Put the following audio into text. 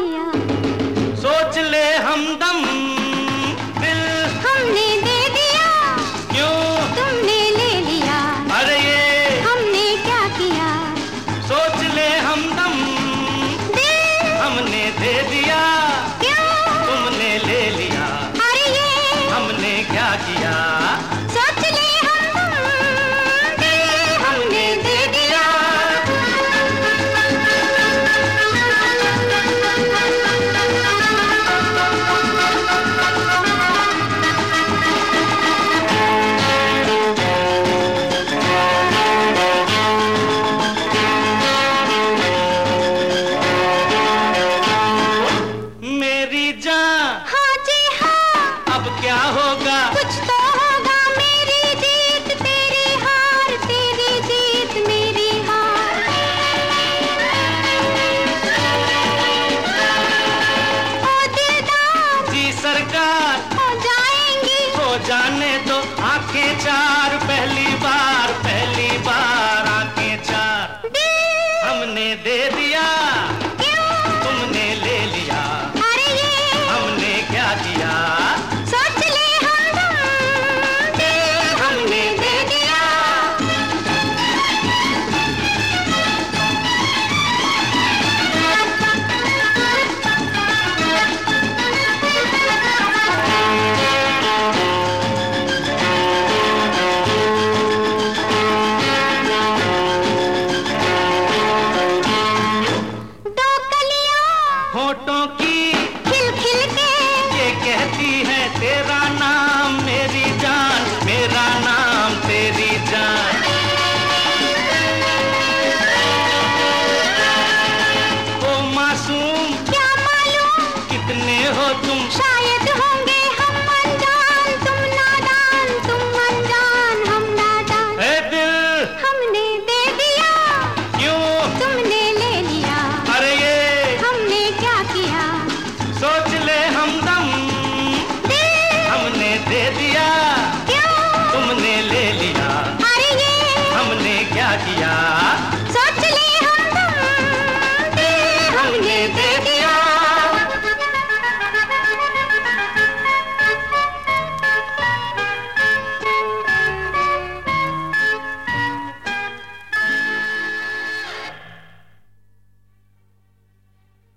किया अब क्या होगा? कुछ तो होगा मेरी जीत तेरी हार तेरी जीत मेरी हार। ओ दिलदार जी सरकार। हो जाएँगी। हो जाने दो आँखें चार पहली बार पहली बार आँखें चार। हमने दे दिया क्यों? तुमने ले हमने दे